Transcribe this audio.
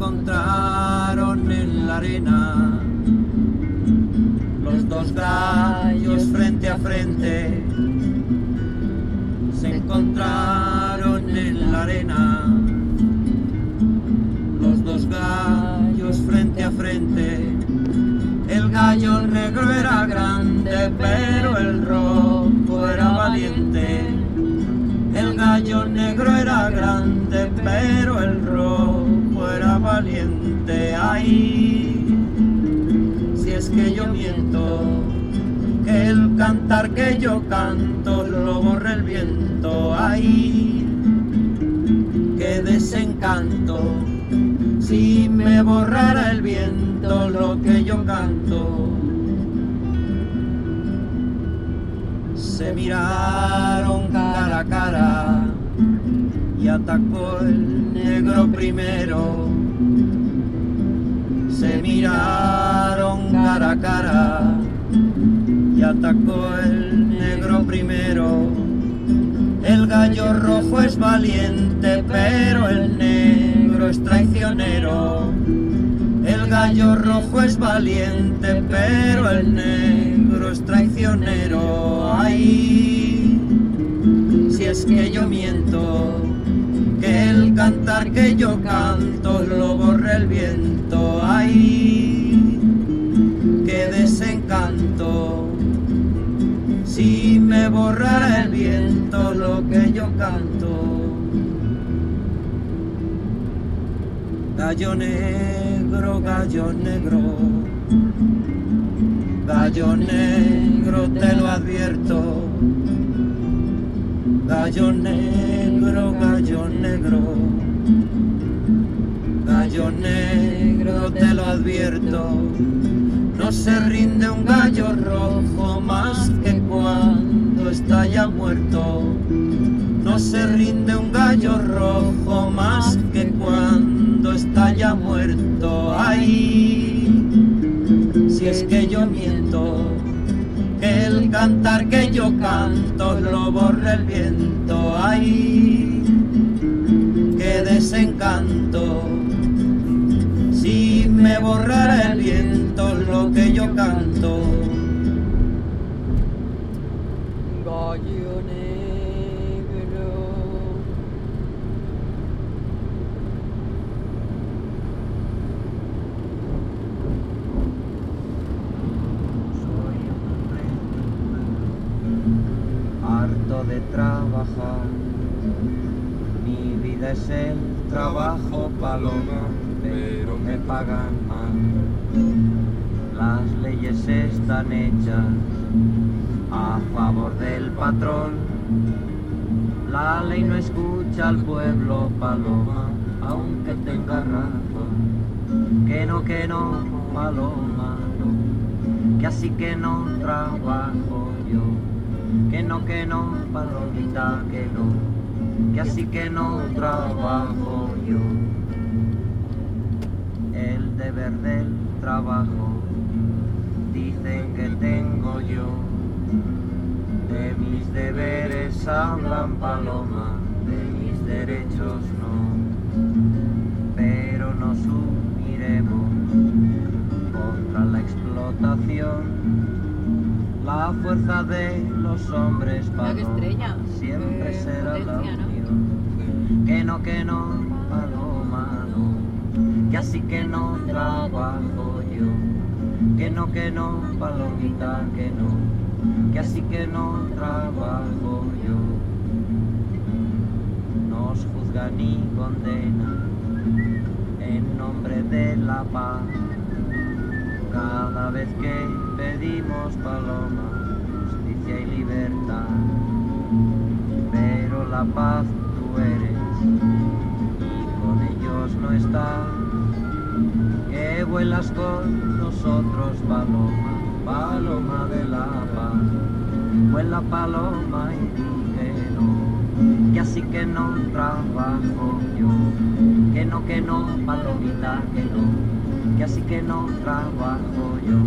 encontraron en la arena. Los dos gallos frente a frente se encontraron en la arena. Los dos gallos frente a frente. El gallo negro era grande, pero el rojo era valiente. El gallo negro era grande, pero el rojo era valiente. Ay, si es que yo miento, que el cantar que yo canto lo borra el viento. Ay, qué desencanto, si me borrara el viento lo que yo canto. Se miraron cara a cara atacó el negro primero. Se miraron cara a cara y atacó el negro primero. El gallo rojo es valiente, pero el negro es traicionero. El gallo rojo es valiente, pero el negro es traicionero. Ay, que yo canto lo borra el viento. Ay, qué desencanto. Si me borrara el viento lo que yo canto. Gallo negro, gallo negro, gallo negro te lo advierto. Gallo negro, gallo negro, gallo negro te lo advierto. No se rinde un gallo rojo más que cuando está ya muerto. No se rinde un gallo rojo más que cuando está ya muerto. Ay, si es que yo miento, que el cantar que yo canto lo borra el viento. Ay, qué desencanto. Borrara el viento lo que yo canto. Gallo negro. Soy un hombre harto de trabajar. Es el trabajo paloma, pero me pagan mal. Las leyes están hechas a favor del patrón. La ley no escucha al pueblo paloma, aunque tenga razón. Que no, que no, paloma, que así que no trabajo yo, que no, que no, palomita, que no, que así que no trabajo yo. El deber del trabajo, dicen que tengo yo, de mis deberes hablan paloma, de mis derechos no, pero nos uniremos contra la explotación. La fuerza de los hombres estrella. siempre Qué será la ¿no? No, que no, paloma, no, que así que no trabajo yo. Que no, que no, palomita, que no, que así que no trabajo yo. Nos juzgan y condenan en nombre de la paz. Cada vez que pedimos paloma, justicia y libertad. Pero la paz tú eres con ellos no estás. Que vuelas con nosotros, paloma, paloma de la paz. Vuela paloma y di que no, que así que no trabajo yo. Que no, que no, palomita, que no, que así que no trabajo yo.